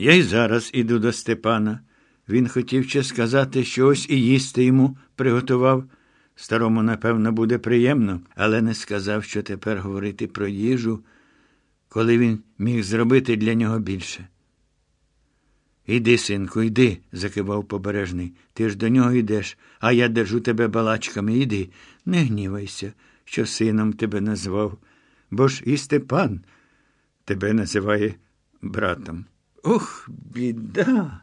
Я й зараз іду до Степана. Він хотів ще сказати, що ось і їсти йому приготував. Старому, напевно, буде приємно, але не сказав, що тепер говорити про їжу, коли він міг зробити для нього більше. Іди, синку, йди, закивав побережний. Ти ж до нього йдеш, а я держу тебе балачками. Іди, не гнівайся, що сином тебе назвав, бо ж і Степан тебе називає братом. Ох, біда.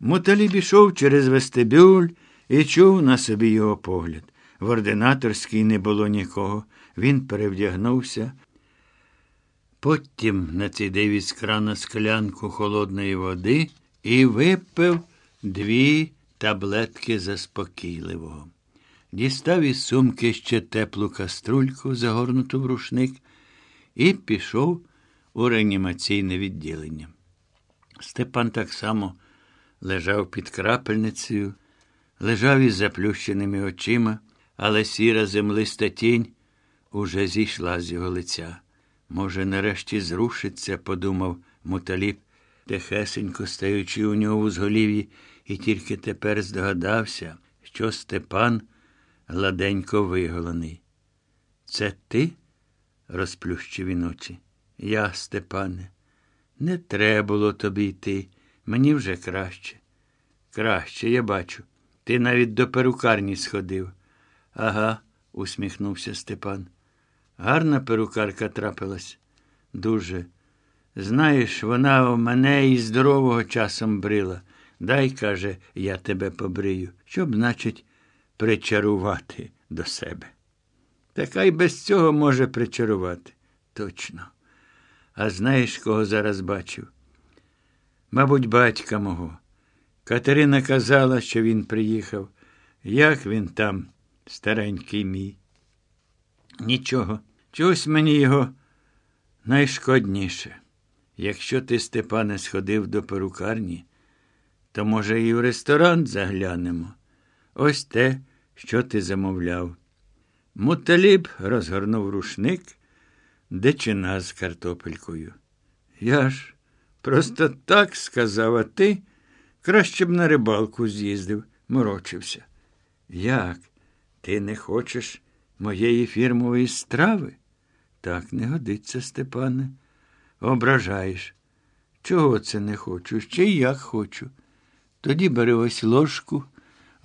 Муталіб ішов через вестибюль і чув на собі його погляд. В ординаторській не було нікого. Він перевдягнувся. Потім націдив із крана склянку холодної води і випив дві таблетки заспокійливого. Дістав із сумки ще теплу каструльку, загорнуту в рушник, і пішов у реанімаційне відділення. Степан так само лежав під крапельницею, лежав із заплющеними очима, але сіра землиста тінь уже зійшла з його лиця. Може, нарешті зрушиться, подумав муталіп, тихесенько стаючи у нього в зголів'ї, і тільки тепер здогадався, що Степан гладенько виголений. Це ти? розплющив він очі. Я, Степане, не треба було тобі йти. Мені вже краще. Краще, я бачу. Ти навіть до перукарні сходив. Ага, усміхнувся Степан. Гарна перукарка трапилась. Дуже. Знаєш, вона у мене і здорового часом брила. Дай, каже, я тебе побрию, щоб, значить, причарувати до себе. Така й без цього може причарувати. Точно. А знаєш, кого зараз бачив? Мабуть, батька мого. Катерина казала, що він приїхав. Як він там, старенький мій? Нічого. Чогось мені його найшкодніше. Якщо ти, Степане, сходив до перукарні, то, може, і в ресторан заглянемо. Ось те, що ти замовляв. Муталіб розгорнув рушник, дичина з картопелькою. Я ж просто так сказав, а ти краще б на рибалку з'їздив, морочився. Як? Ти не хочеш моєї фірмової страви? Так не годиться, Степане. Ображаєш. Чого це не хочу? Ще й як хочу. Тоді бери ось ложку,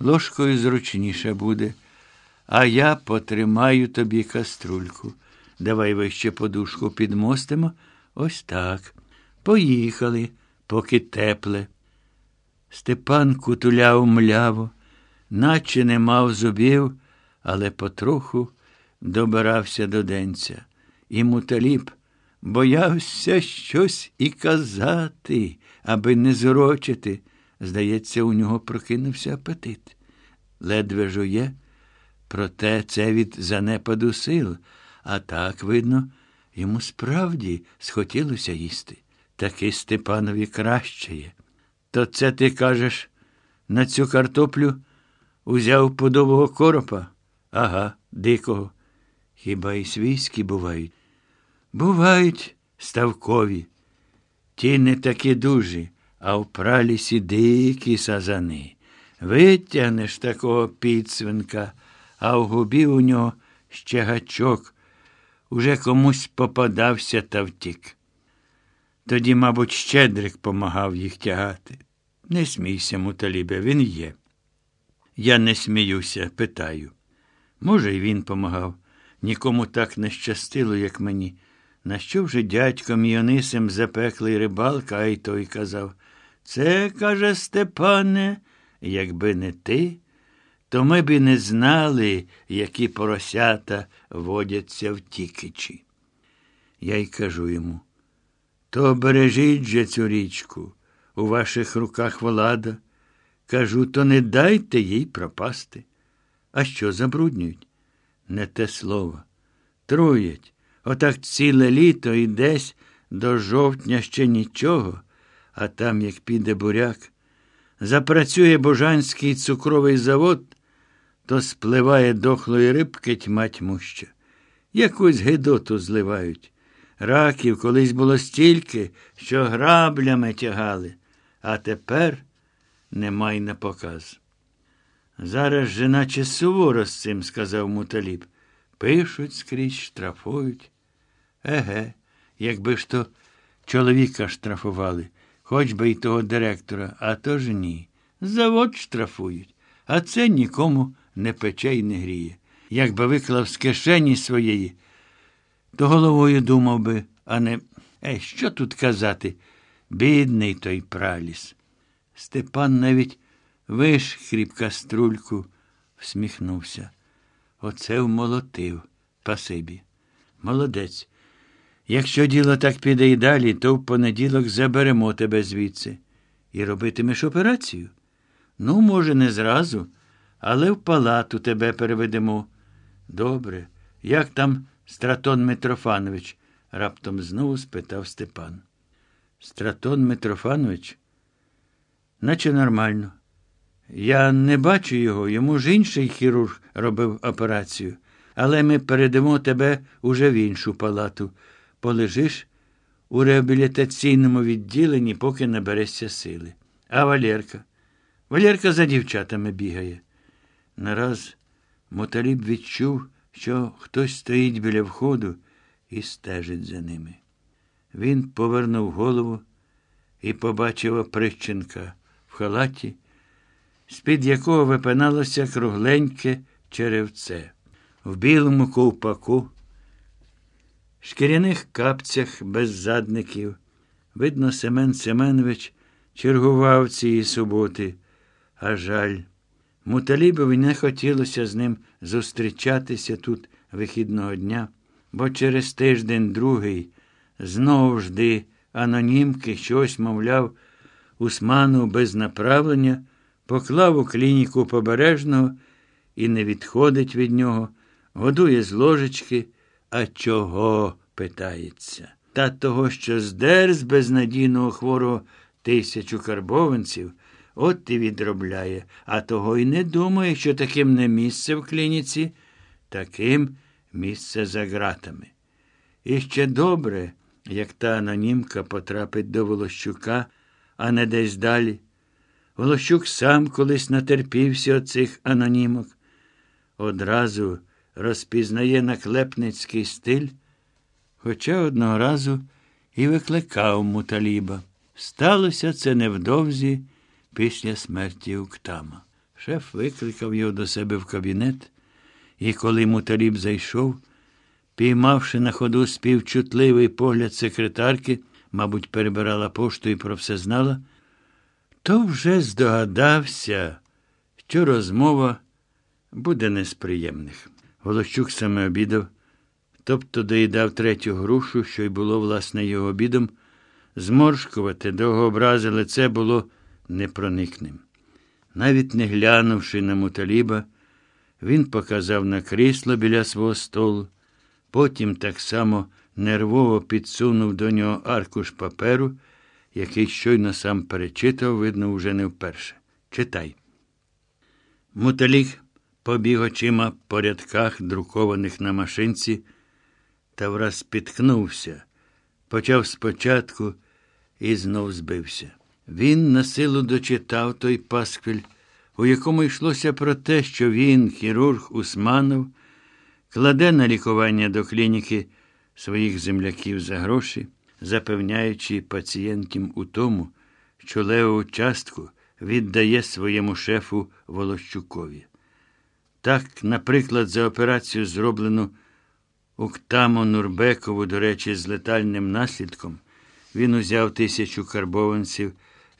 ложкою зручніше буде, а я потримаю тобі каструльку. Давай вище подушку підмостимо. Ось так. Поїхали, поки тепле. Степан кутуляв мляво, наче не мав зубів, але потроху добирався до денця. І муталіп боявся щось і казати, аби не зурочити. Здається, у нього прокинувся апетит. Ледве жує, проте це від занепаду сил, а так, видно, йому справді схотілося їсти. Таки Степанові краще є. То це ти кажеш, на цю картоплю узяв подового коропа? Ага, дикого. Хіба і свійські бувають? Бувають ставкові. Ті не такі дужі, а в пралісі дикі сазани. Витягнеш такого підсвинка, а в губі у нього ще гачок. Уже комусь попадався та втік. Тоді, мабуть, Щедрик помагав їх тягати. Не смійся, муталібе, він є. Я не сміюся, питаю. Може, й він помагав. Нікому так не щастило, як мені. На що вже дядько Міонисим запеклий рибалка, а й той казав Це, каже Степане, якби не ти, то ми б і не знали, які поросята водяться в тікичі. Я й кажу йому то бережіть же цю річку, у ваших руках влада. Кажу, то не дайте їй пропасти. А що забруднюють? Не те слово. Труять. Отак ціле літо і десь до жовтня ще нічого, а там, як піде буряк, запрацює божанський цукровий завод, то спливає дохлої рибки тьма тьмуща. Якусь гидоту зливають. Раків колись було стільки, що граблями тягали. а тепер немай на показ. Зараз же наче суворо з цим, сказав муталіб. Пишуть скрізь, штрафують. Еге, якби ж то чоловіка штрафували, хоч би й того директора, а то ж ні. Завод штрафують, а це нікому не пече й не гріє. Якби виклав з кишені своєї, то головою думав би, а не е, що тут казати? Бідний той праліс. Степан навіть вишхріб каструльку, всміхнувся. Оце вмолотив, пасибі. Молодець. Якщо діло так піде й далі, то в понеділок заберемо тебе звідси. І робитимеш операцію? Ну, може, не зразу, але в палату тебе переведемо. Добре. Як там Стратон Митрофанович? раптом знову спитав Степан. Стратон Митрофанович? Наче нормально. Я не бачу його, йому ж інший хірург робив операцію. Але ми передамо тебе уже в іншу палату. Полежиш у реабілітаційному відділенні, поки наберешся сили. А Валерка? Валерка за дівчатами бігає. Нараз Моталіб відчув, що хтось стоїть біля входу і стежить за ними. Він повернув голову і побачив оприщенка в халаті, з-під якого випиналося кругленьке черевце, в білому ковпаку, шкіряних капцях без задників. Видно, Семен Семенович чергував цієї суботи, а жаль. Муталібові не хотілося з ним зустрічатися тут вихідного дня, бо через тиждень другий знову жди анонімки щось, мовляв, Усману без направлення, поклав у клініку побережного і не відходить від нього, годує з ложечки, а чого питається. Та того, що здер з безнадійного хворого тисячу карбованців, от і відробляє, а того й не думає, що таким не місце в клініці, таким місце за ґратами. І ще добре, як та анонімка потрапить до Волощука, а не десь далі. Волощук сам колись натерпівся оцих анонімок. Одразу розпізнає наклепницький стиль, хоча одного разу і викликав муталіба. Сталося це невдовзі після смерті Уктама. Шеф викликав його до себе в кабінет, і коли муталіб зайшов, піймавши на ходу співчутливий погляд секретарки, мабуть, перебирала пошту і про все знала, то вже здогадався, що розмова буде не з приємних. Волощук саме обідав, тобто доїдав третю грушу, що й було, власне, його обідом, зморшкувати довгообразе лице було непроникним. Навіть не глянувши на муталіба, він показав на крісло біля свого столу, потім так само нервово підсунув до нього аркуш паперу, який щойно сам перечитав, видно, уже не вперше. Читай. Муталік побіг очима по рядках, друкованих на машинці, та враз спіткнувся, почав спочатку і знов збився. Він на силу дочитав той пасквіль, у якому йшлося про те, що він, хірург Усманов, кладе на лікування до клініки своїх земляків за гроші, запевняючи пацієнтів у тому, що леву частку віддає своєму шефу Волощукові. Так, наприклад, за операцію, зроблену Уктаму Нурбекову, до речі, з летальним наслідком, він узяв тисячу карбованців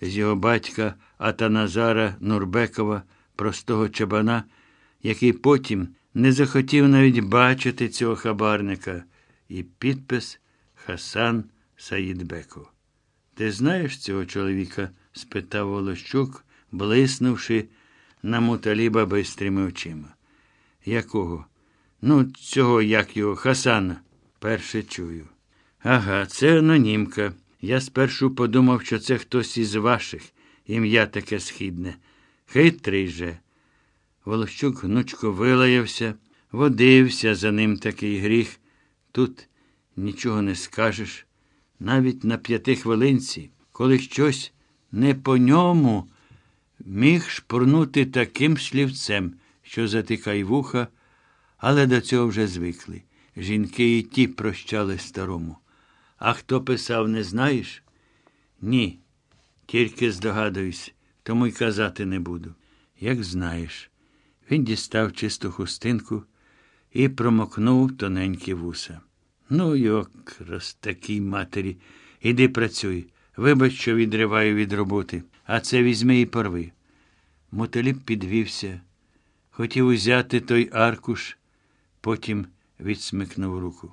з його батька Атаназара Нурбекова, простого чабана, який потім не захотів навіть бачити цього хабарника, і підпис Хасан Саїдбеков. Ти знаєш цього чоловіка? спитав Волощук, блиснувши на муталіба бистрими очима. Якого? Ну, цього, як його, Хасана, перше чую. Ага, це анонімка. Я спершу подумав, що це хтось із ваших, ім'я таке східне. Хитрий же. Волощук гнучко вилаявся, водився за ним такий гріх. Тут нічого не скажеш. Навіть на п'ятихвилинці, коли щось не по ньому міг шпурнути таким слівцем, що затикай вуха, але до цього вже звикли. Жінки і ті прощали старому. А хто писав, не знаєш? Ні. Тільки здогадуюсь, тому й казати не буду. Як знаєш, він дістав чисту хустинку і промокнув тоненькі вуса. Ну, якраз такій матері. Іди працюй. Вибач, що відриваю від роботи, а це візьми і порви. Мотеліп підвівся, хотів узяти той аркуш, потім відсмикнув руку.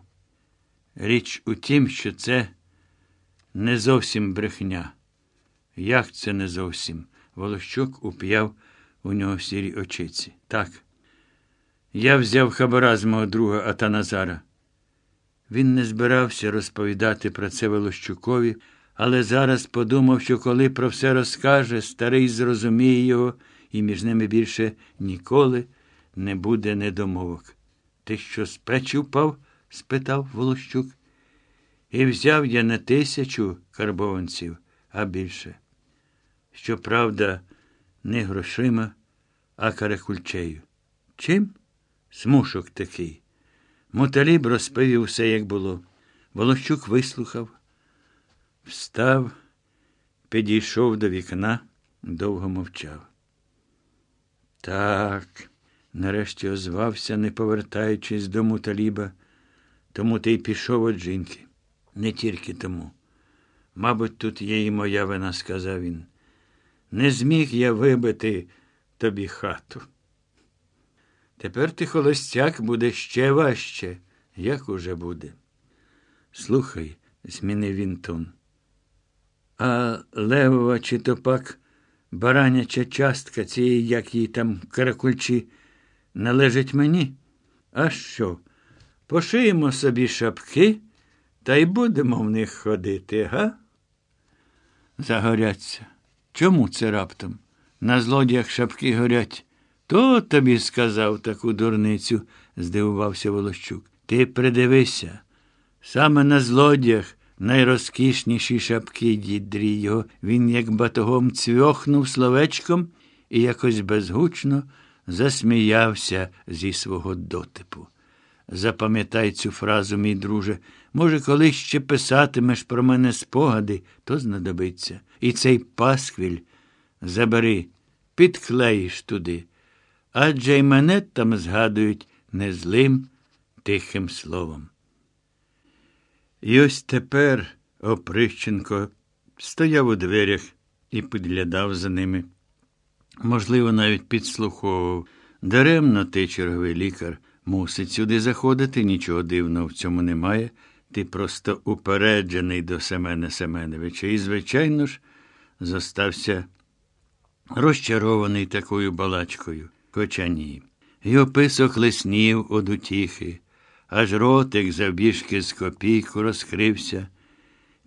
Річ у тім, що це не зовсім брехня. Як це не зовсім? Волощук уп'яв у нього сірі очиці. Так. Я взяв хабара з мого друга Атаназара. Він не збирався розповідати про це Волощукові, але зараз подумав, що коли про все розкаже, старий зрозуміє його, і між ними більше ніколи не буде недомовок. Ти що з печі впав? Спитав Волощук. І взяв я не тисячу карбованців, а більше. Щоправда, не грошима, а каракульчею. Чим? Смушок такий. Моталіб розповів все, як було. Волощук вислухав, встав, підійшов до вікна, довго мовчав. Так, нарешті озвався, не повертаючись до муталіба, тому ти й пішов від жінки. Не тільки тому. Мабуть, тут є і моя вина, сказав він. Не зміг я вибити тобі хату. Тепер ти холостяк буде ще важче, як уже буде. Слухай, змінив він тон. А левова чи то пак бараняча частка цієї, як їй там каракульчі, належить мені? А що? Пошиємо собі шапки та й будемо в них ходити, га? Загоряться. Чому це раптом? На злодіях шапки горять. То тобі сказав таку дурницю, здивувався Волощук. Ти придивися. Саме на злодіях найрозкішніші шапки дідрі його. Він, як батогом, цвьохнув словечком і якось безгучно засміявся зі свого дотипу. Запам'ятай цю фразу, мій друже. Може, колись ще писатимеш про мене спогади, то знадобиться. І цей пасквіль забери, підклеїш туди. Адже й мене там згадують незлим тихим словом. І ось тепер Оприщенко стояв у дверях і підглядав за ними. Можливо, навіть підслуховував. Даремно ти, черговий лікар, мусить сюди заходити, нічого дивного в цьому немає. Ти просто упереджений до Семена Семеновича. І, звичайно ж, зостався розчарований такою балачкою, хоча ні. Його писок лиснів од утіхи, аж ротик завбіжки з копійку розкрився.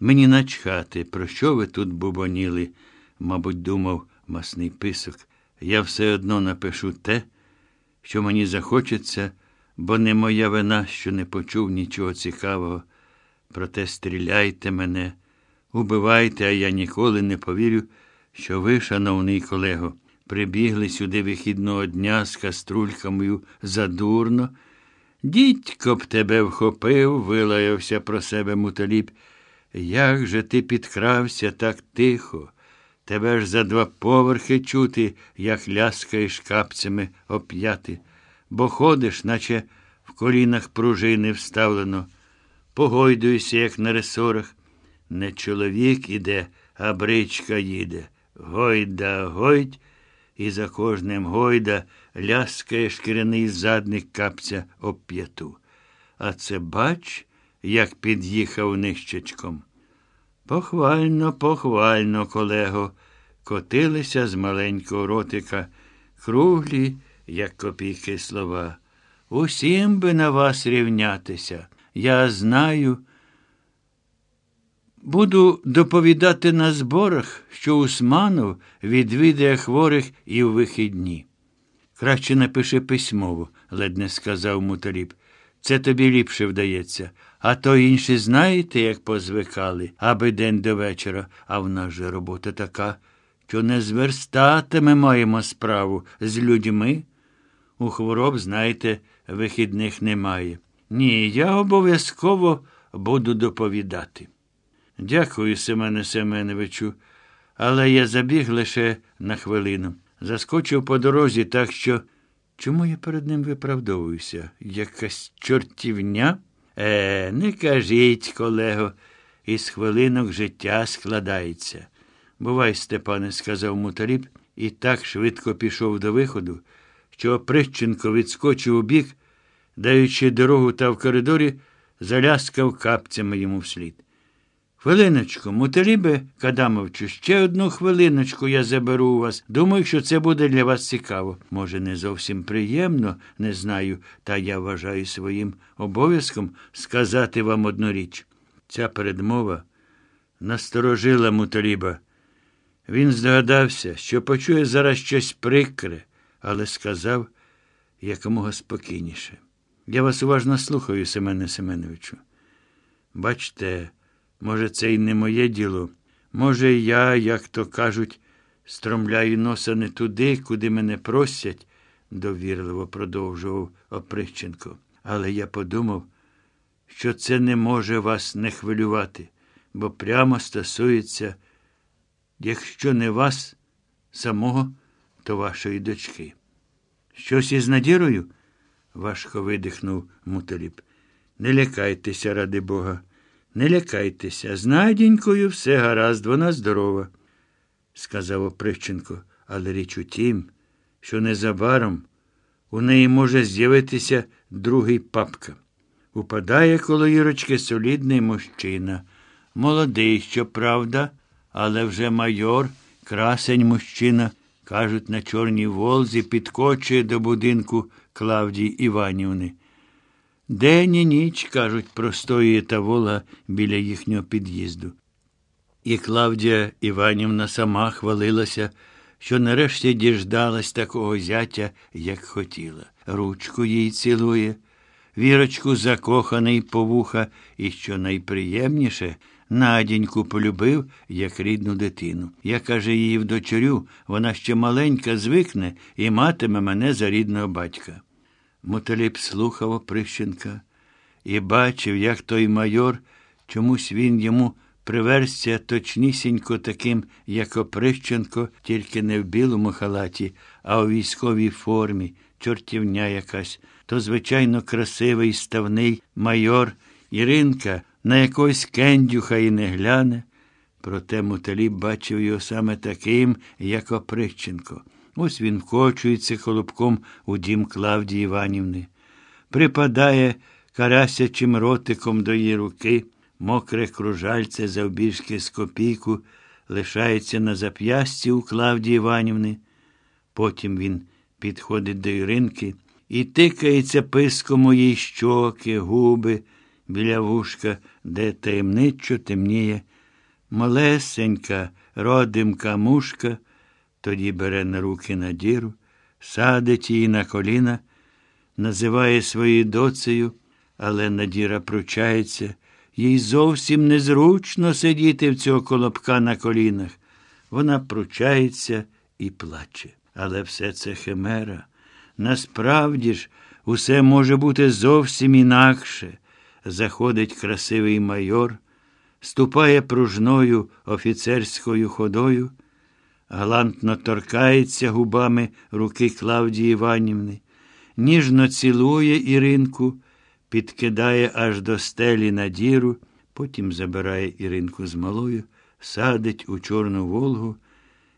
Мені начхати, про що ви тут бубоніли, мабуть, думав масний писок. Я все одно напишу те, що мені захочеться, бо не моя вина, що не почув нічого цікавого. Проте стріляйте мене, убивайте, а я ніколи не повірю, що ви, шановний колего, прибігли сюди вихідного дня з каструльками задурно. Дідько б тебе вхопив, вилаявся про себе муталіп. Як же ти підкрався так тихо? Тебе ж за два поверхи чути, як ляскаєш капцями оп'яти, бо ходиш, наче в колінах пружини вставлено, погойдуєшся, як на ресорах. Не чоловік іде, а бричка їде. Гойда, гойдь, і за кожним гойда ляскає шкіряний задник капця об п'яту. А це бач, як під'їхав нищечком. Похвально, похвально, колего, котилися з маленького ротика, круглі, як копійки слова. Усім би на вас рівнятися. Я знаю. Буду доповідати на зборах, що Усманов відвідає хворих і в вихідні. Краще напиши письмово, ледь не сказав муталіб. це тобі ліпше вдається. А то інші знаєте, як позвикали, аби день до вечора, а в нас же робота така, що не зверстати ми маємо справу з людьми. У хвороб, знаєте, вихідних немає. Ні, я обов'язково буду доповідати. Дякую, Семене Семеновичу, але я забіг лише на хвилину. Заскочив по дорозі, так що. Чому я перед ним виправдовуюся? Якась чортівня? Е, не кажіть, колего, із хвилинок життя складається. Бувай, Степане, сказав муталіб, і так швидко пішов до виходу, що Оприщенко відскочив у бік, даючи дорогу та в коридорі, заляскав капцями йому вслід. Хвилиночку, муталібе Кадамовчу, ще одну хвилиночку я заберу у вас. Думаю, що це буде для вас цікаво. Може, не зовсім приємно, не знаю, та я вважаю своїм обов'язком сказати вам одну річ. Ця передмова насторожила муталіба. Він здогадався, що почує зараз щось прикре, але сказав якомога спокійніше. Я вас уважно слухаю, Семене Семеновичу. Бачте, може, це й не моє діло. Може, я, як то кажуть, стромляю носа не туди, куди мене просять, довірливо продовжував Оприщенко. Але я подумав, що це не може вас не хвилювати, бо прямо стосується, якщо не вас самого, то вашої дочки. Щось із надірою? важко видихнув Муталіб. Не лякайтеся, ради Бога. Не лякайтеся. З Надінькою все гаразд, вона здорова, сказав Оприщенко. Але річ у тім, що незабаром у неї може з'явитися другий папка. Упадає коло Ірочки солідний мужчина. Молодий, щоправда, але вже майор, красень мужчина, кажуть, на Чорній Волзі підкочує до будинку Клавдії Іванівни. День і ніч, кажуть, простоює та вола біля їхнього під'їзду. І Клавдія Іванівна сама хвалилася, що нарешті діждалась такого зятя, як хотіла. Ручку їй цілує, вірочку закоханий по вуха, і, що найприємніше, Надіньку полюбив, як рідну дитину. Я, каже, її вдочерю, вона ще маленька звикне і матиме мене за рідного батька. Мотоліп слухав Оприщенка і бачив, як той майор, чомусь він йому приверся точнісінько таким, як Оприщенко, тільки не в білому халаті, а у військовій формі, чортівня якась, то, звичайно, красивий ставний майор Іринка на якогось кендюха і не гляне. Проте Муталіб бачив його саме таким, як Оприщенко. Ось він вкочується холопком у дім Клавдії Іванівни, припадає карасячим ротиком до її руки, мокре кружальце завбіжки з копійку, лишається на зап'ясті у Клавдії Іванівни. Потім він підходить до Іринки і тикається писком у їй щоки, губи, біля вушка, де таємничо темніє. Малесенька родимка мушка тоді бере на руки надіру, садить її на коліна, називає своєю доцею, але надіра пручається, їй зовсім незручно сидіти в цього колобка на колінах. Вона пручається і плаче. Але все це химера. Насправді ж, усе може бути зовсім інакше. Заходить красивий майор, ступає пружною офіцерською ходою галантно торкається губами руки Клавдії Іванівни, ніжно цілує Іринку, підкидає аж до стелі на діру, потім забирає Іринку з малою, садить у Чорну Волгу,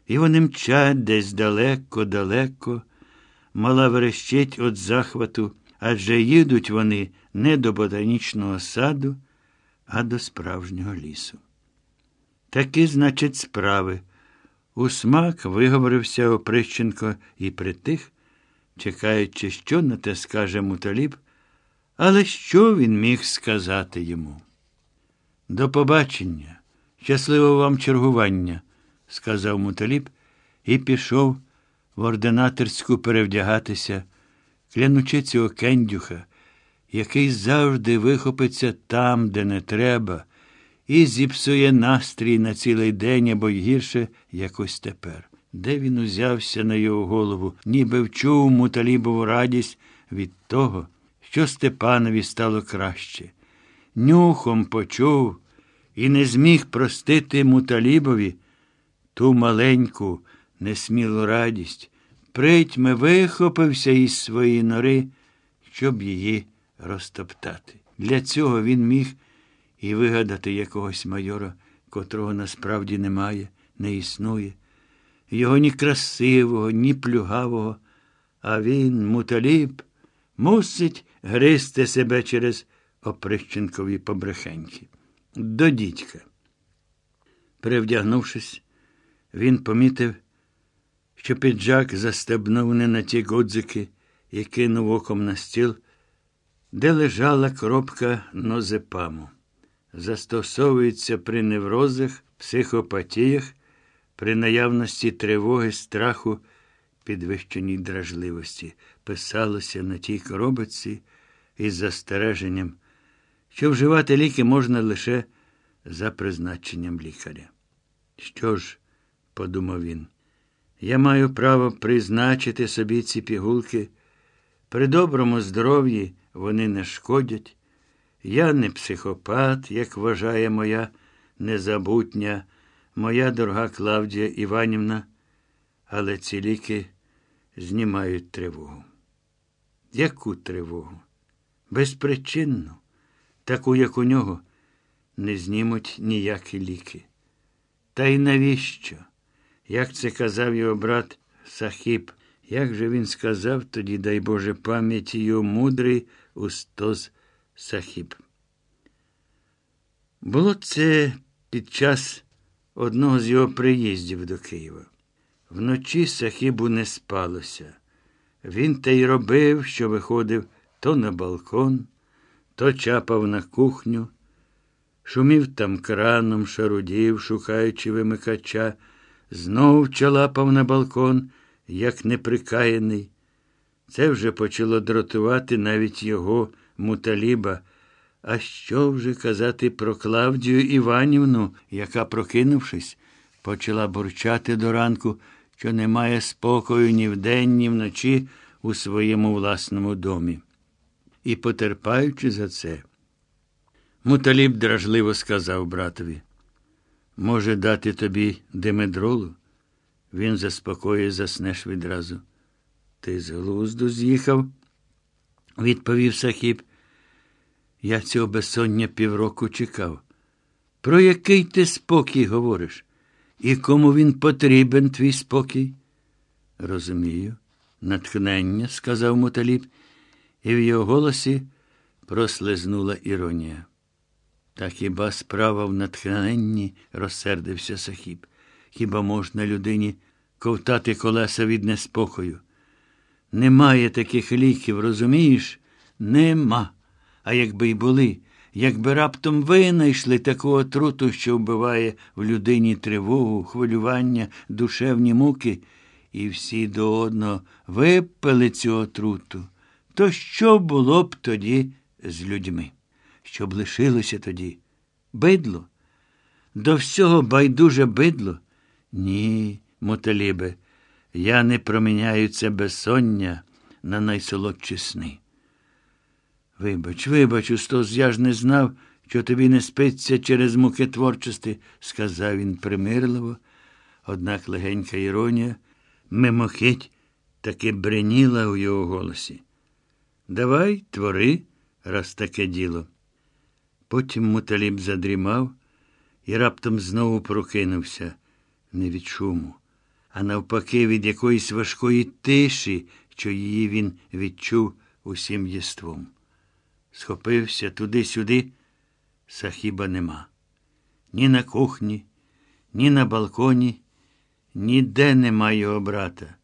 і вони мчать десь далеко-далеко. Мала верещить від захвату, адже їдуть вони не до ботанічного саду, а до справжнього лісу. Такі, значить, справи. У смак виговорився Оприщенко і притих, чекаючи, що на те скаже муталіб, але що він міг сказати йому? До побачення, щасливого вам чергування, сказав муталіб і пішов в ординаторську перевдягатися, клянучи цього кендюха, який завжди вихопиться там, де не треба, і зіпсує настрій на цілий день або й гірше якось тепер. Де він узявся на його голову, ніби вчув муталібову радість від того, що Степанові стало краще. Нюхом почув і не зміг простити муталібові ту маленьку, несмілу радість, притьми вихопився із своєї нори, щоб її розтоптати. Для цього він міг і вигадати якогось майора, котрого насправді немає, не існує. Його ні красивого, ні плюгавого, а він, муталіб, мусить гризти себе через оприщенкові побрехеньки. До дідька. Перевдягнувшись, він помітив, що піджак застебнув не на ті годзики і кинув оком на стіл, де лежала коробка нозепаму. Застосовується при неврозах, психопатіях, при наявності тривоги, страху, підвищеній дражливості. Писалося на тій коробці із застереженням, що вживати ліки можна лише за призначенням лікаря. Що ж, подумав він, я маю право призначити собі ці пігулки. При доброму здоров'ї вони не шкодять. Я не психопат, як вважає моя незабутня, моя дорога Клавдія Іванівна, але ці ліки знімають тривогу. Яку тривогу? Безпричинну, таку, як у нього, не знімуть ніякі ліки. Та й навіщо? Як це казав його брат Сахіб, як же він сказав тоді, дай Боже пам'яті його мудрий Устос Сахіб. Було це під час одного з його приїздів до Києва. Вночі Сахібу не спалося. Він те й робив, що виходив то на балкон, то чапав на кухню, шумів там краном, шарудів, шукаючи вимикача, знов чалапав на балкон, як неприкаяний. Це вже почало дратувати навіть його муталіба. А що вже казати про Клавдію Іванівну, яка, прокинувшись, почала бурчати до ранку, що немає спокою ні вдень, ні вночі у своєму власному домі. І, потерпаючи за це, муталіб дражливо сказав братові, може, дати тобі демедролу? Він заспокоює, заснеш відразу. Ти з глузду з'їхав, відповів Сахіб. Я цього безсоння півроку чекав. Про який ти спокій говориш? І кому він потрібен, твій спокій? Розумію, натхнення, сказав Муталіб, і в його голосі прослизнула іронія. Та хіба справа в натхненні, розсердився Сахіб. Хіба можна людині ковтати колеса від неспокою? Немає таких ліків, розумієш? Нема. А якби й були, якби раптом винайшли таку отруту, що вбиває в людині тривогу, хвилювання, душевні муки, і всі до одного випили цю отруту, то що було б тоді з людьми? Що б лишилося тоді? Бидло? До всього байдуже бидло? Ні, моталібе, я не проміняю це безсоння на найсолодші сни. Вибач, вибач, Устос, я ж не знав, що тобі не спиться через муки творчості, сказав він примирливо, однак легенька іронія мимохить таки бреніла у його голосі. Давай, твори, раз таке діло. Потім муталіб задрімав і раптом знову прокинувся не від шуму, а навпаки, від якоїсь важкої тиші, що її він відчув усім єством схопився туди-сюди, сахіба нема. Ні на кухні, ні на балконі, ніде нема його брата.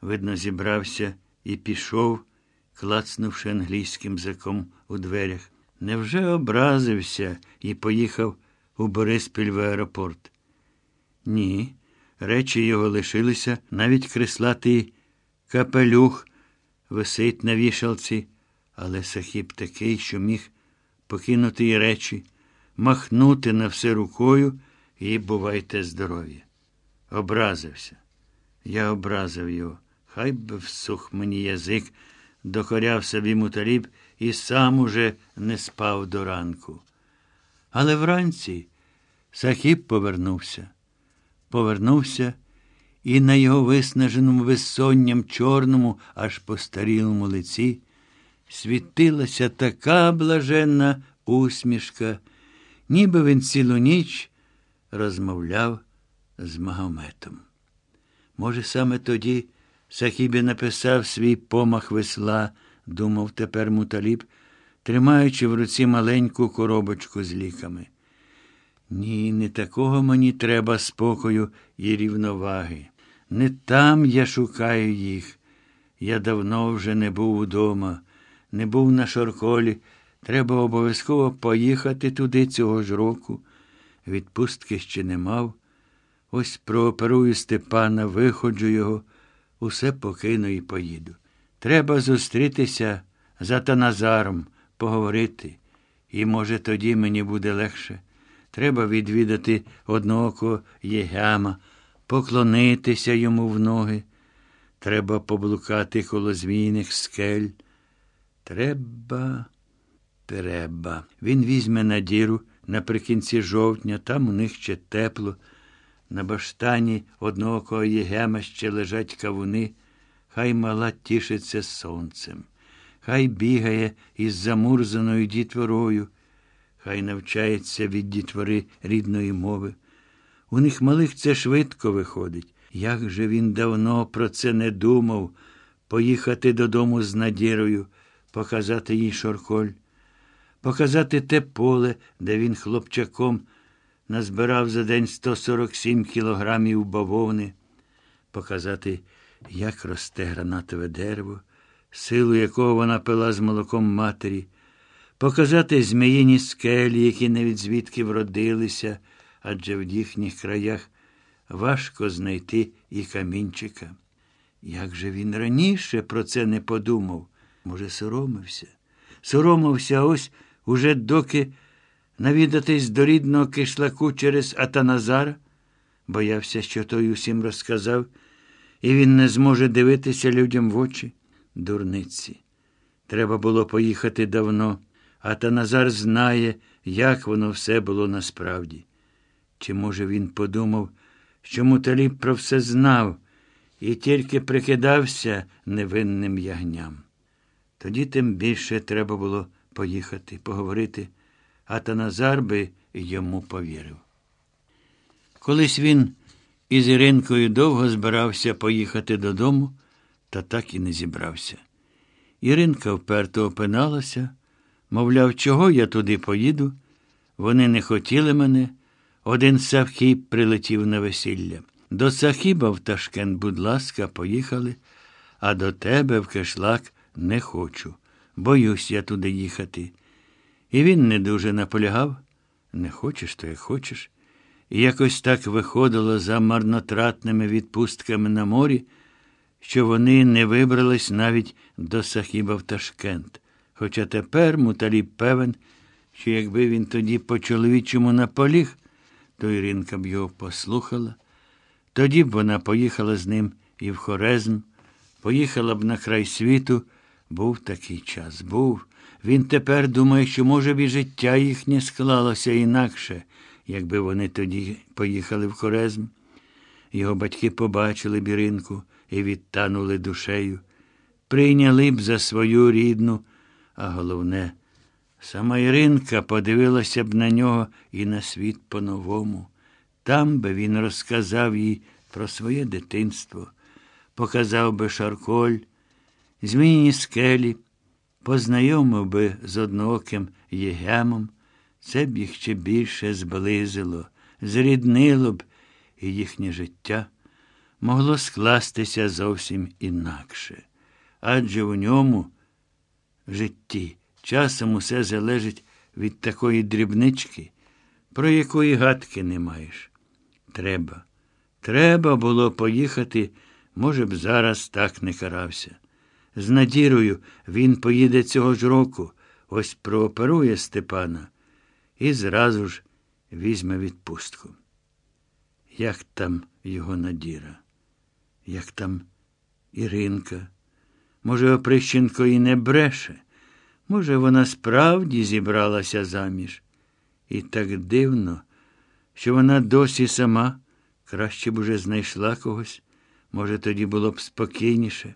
Видно, зібрався і пішов, клацнувши англійським заком у дверях. Невже образився і поїхав у Бориспіль в аеропорт? Ні, речі його лишилися, навіть креслатий капелюх висить на вішалці Але Сахіб такий, що міг покинути й речі, махнути на все рукою і бувайте здорові. Образився. Я образив його. Хай би всух мені язик, докоряв собі муталіб і сам уже не спав до ранку. Але вранці Сахіб повернувся. Повернувся і на його виснаженому безсонням чорному, аж постарілому лиці світилася така блаженна усмішка, ніби він цілу ніч розмовляв з Магометом. Може, саме тоді Сахібі написав свій помах весла, думав тепер муталіб, тримаючи в руці маленьку коробочку з ліками. Ні, не такого мені треба спокою і рівноваги. Не там я шукаю їх. Я давно вже не був удома, не був на шорколі. Треба обов'язково поїхати туди цього ж року. Відпустки ще не мав. Ось прооперую Степана, виходжу його, усе покину і поїду. Треба зустрітися з Атаназаром, поговорити. І, може, тоді мені буде легше. Треба відвідати одного єгяма, поклонитися йому в ноги. Треба поблукати коло звійних скель. Треба, треба. Він візьме надіру наприкінці жовтня, там у них ще тепло. На баштані одного єгема ще лежать кавуни. Хай мала тішиться сонцем, хай бігає із замурзаною дітворою, хай навчається від дітвори рідної мови. У них малих це швидко виходить. Як же він давно про це не думав поїхати додому з надірою, показати їй шорколь, показати те поле, де він хлопчаком назбирав за день 147 кілограмів бавовни, показати, як росте гранатове дерево, силу якого вона пила з молоком матері, показати зміїні скелі, які навіть звідки вродилися, адже в їхніх краях важко знайти і камінчика. Як же він раніше про це не подумав? Може, соромився? Соромився ось уже доки навідатись до рідного кишлаку через Атаназара, боявся, що той усім розказав, і він не зможе дивитися людям в очі. Дурниці. Треба було поїхати давно, Атаназар знає, як воно все було насправді. Чи, може, він подумав, що Муталіб про все знав і тільки прикидався невинним ягням. Тоді тим більше треба було поїхати, поговорити, а Таназар би йому повірив. Колись він із Іринкою довго збирався поїхати додому, та так і не зібрався. Іринка вперто опиналася, мовляв, чого я туди поїду. Вони не хотіли мене. Один Сахіб прилетів на весілля. До Сахіба в Ташкент, будь ласка, поїхали, а до тебе в кишлак не хочу. Боюсь я туди їхати. І він не дуже наполягав. Не хочеш, то як хочеш. І якось так виходило за марнотратними відпустками на морі, що вони не вибрались навіть до Сахіба в Ташкент. Хоча тепер Муталіб певен, що якби він тоді по чоловічому наполіг, то Іринка б його послухала. Тоді б вона поїхала з ним і в Хорезм, поїхала б на край світу. Був такий час, був. Він тепер думає, що, може, б і життя їхнє склалося інакше, якби вони тоді поїхали в Хорезм. Його батьки побачили біринку і відтанули душею, прийняли б за свою рідну, а головне, сама Іринка подивилася б на нього і на світ по-новому. Там би він розказав їй про своє дитинство, показав би шарколь, зміні скелі, познайомив би з однооким єгемом, це б їх ще більше зблизило, зріднило б і їхнє життя могло скластися зовсім інакше. Адже у ньому, житті, часом усе залежить від такої дрібнички, про якої гадки не маєш. Треба. Треба було поїхати, може б, зараз так не карався. З надірою він поїде цього ж року, ось прооперує Степана і зразу ж візьме відпустку. Як там його надіра? Як там Іринка? Може, Оприщенко і не бреше? Може, вона справді зібралася заміж? І так дивно, що вона досі сама краще б уже знайшла когось. Може, тоді було б спокійніше.